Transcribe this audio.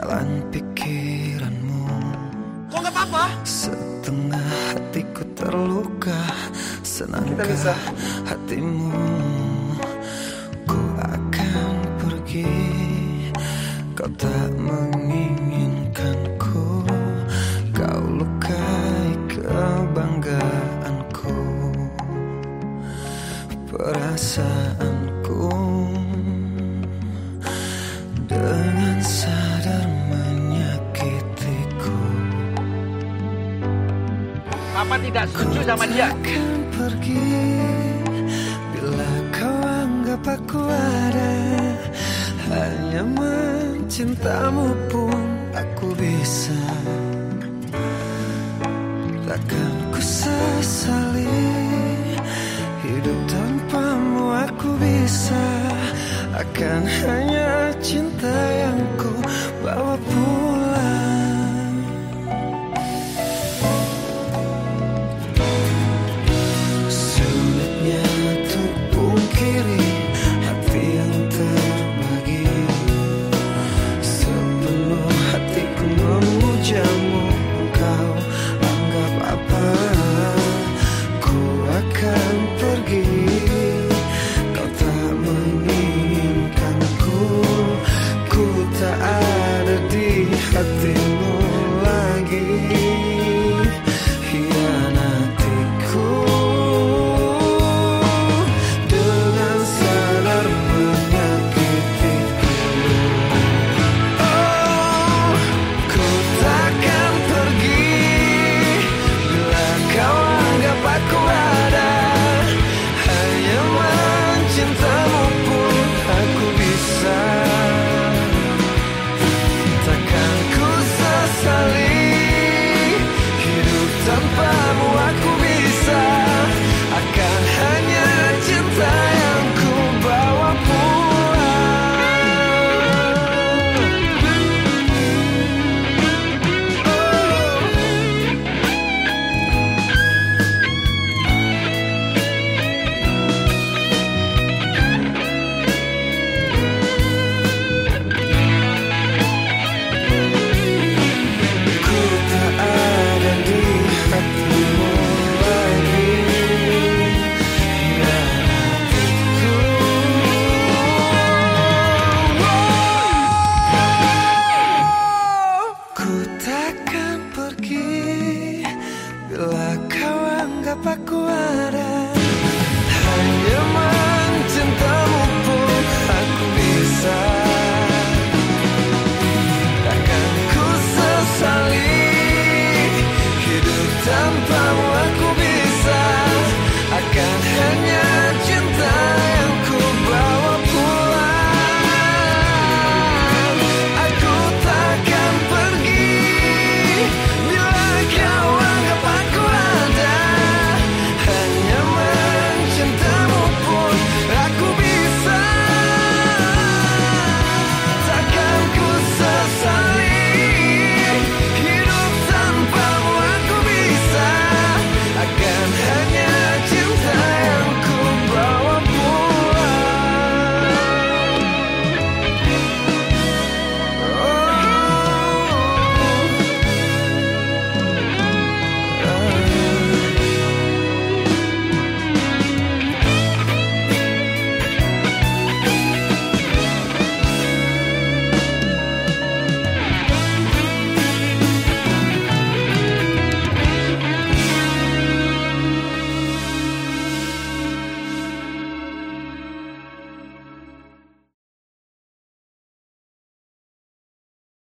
jalan pikiranmu Kok gak apa-apa? Setengah hatiku terluka Senangkah bisa. hatimu Ku akan pergi Kau tak Papa tidak setuju sama dia. akan pergi Bila kau anggap aku ada. Hanya mencintamu pun aku bisa. Takkan ku sesali Hidup tanpamu aku bisa. Akan hanya cinta yang ku bawa pulang Kau anggap aku ada